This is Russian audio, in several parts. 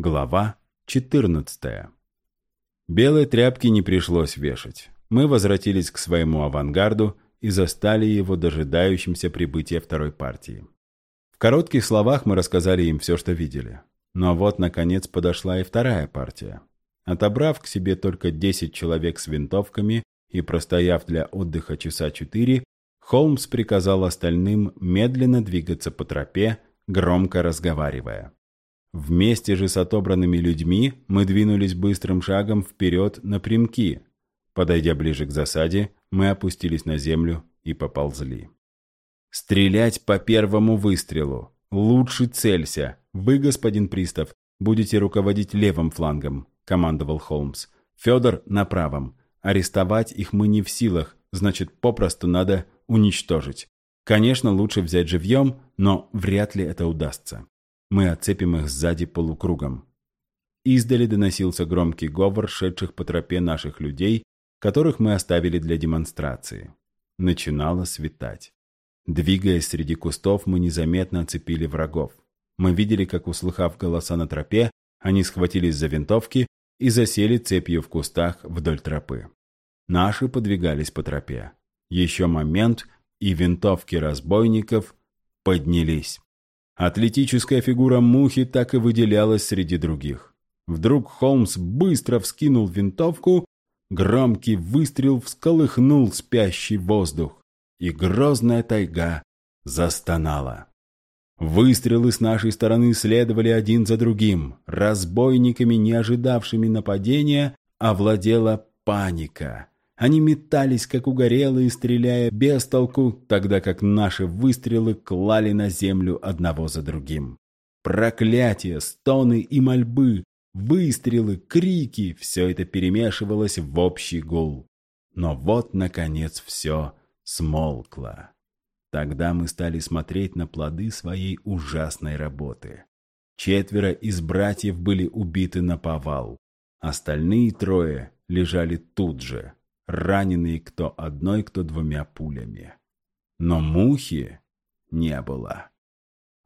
Глава 14. Белые тряпки не пришлось вешать. Мы возвратились к своему авангарду и застали его дожидающимся прибытия второй партии. В коротких словах мы рассказали им все, что видели. Но вот, наконец, подошла и вторая партия. Отобрав к себе только 10 человек с винтовками и простояв для отдыха часа четыре, Холмс приказал остальным медленно двигаться по тропе, громко разговаривая. Вместе же с отобранными людьми мы двинулись быстрым шагом вперед напрямки. Подойдя ближе к засаде, мы опустились на землю и поползли. «Стрелять по первому выстрелу! Лучше целься! Вы, господин пристав, будете руководить левым флангом», — командовал Холмс. «Федор на правом. Арестовать их мы не в силах, значит, попросту надо уничтожить. Конечно, лучше взять живьем, но вряд ли это удастся. Мы отцепим их сзади полукругом. Издали доносился громкий говор шедших по тропе наших людей, которых мы оставили для демонстрации. Начинало светать. Двигаясь среди кустов, мы незаметно оцепили врагов. Мы видели, как, услыхав голоса на тропе, они схватились за винтовки и засели цепью в кустах вдоль тропы. Наши подвигались по тропе. Еще момент, и винтовки разбойников поднялись. Атлетическая фигура мухи так и выделялась среди других. Вдруг Холмс быстро вскинул винтовку, громкий выстрел всколыхнул спящий воздух, и грозная тайга застонала. Выстрелы с нашей стороны следовали один за другим. Разбойниками, не ожидавшими нападения, овладела паника. Они метались, как угорелые, стреляя без толку, тогда как наши выстрелы клали на землю одного за другим. Проклятия, стоны и мольбы, выстрелы, крики – все это перемешивалось в общий гул. Но вот, наконец, все смолкло. Тогда мы стали смотреть на плоды своей ужасной работы. Четверо из братьев были убиты на повал. Остальные трое лежали тут же, раненые кто одной, кто двумя пулями. Но мухи не было.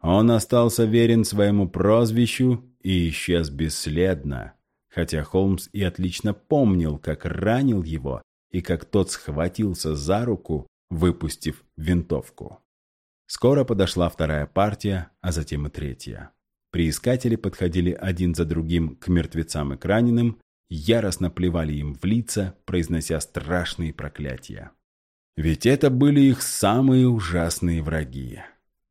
Он остался верен своему прозвищу и исчез бесследно, хотя Холмс и отлично помнил, как ранил его и как тот схватился за руку, выпустив винтовку. Скоро подошла вторая партия, а затем и третья. Приискатели подходили один за другим к мертвецам и к раненым, яростно плевали им в лица, произнося страшные проклятия. Ведь это были их самые ужасные враги.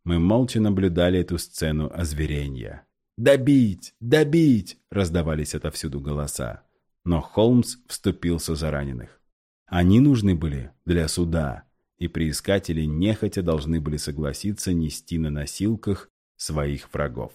Мы молча наблюдали эту сцену озверения. «Добить! Добить!» – раздавались отовсюду голоса. Но Холмс вступился за раненых. Они нужны были для суда, и приискатели нехотя должны были согласиться нести на носилках своих врагов.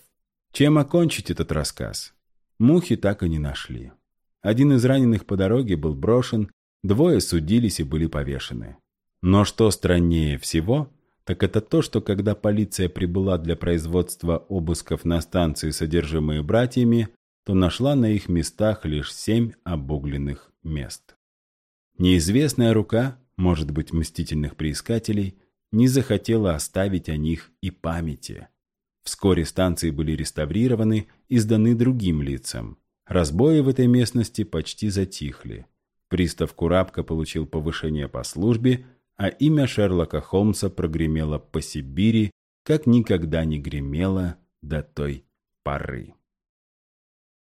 Чем окончить этот рассказ? Мухи так и не нашли. Один из раненых по дороге был брошен, двое судились и были повешены. Но что страннее всего, так это то, что когда полиция прибыла для производства обысков на станции, содержимые братьями, то нашла на их местах лишь семь обугленных мест. Неизвестная рука, может быть, мстительных приискателей, не захотела оставить о них и памяти. Вскоре станции были реставрированы и сданы другим лицам. Разбои в этой местности почти затихли. Пристав Курабка получил повышение по службе, а имя Шерлока Холмса прогремело по Сибири, как никогда не гремело до той поры.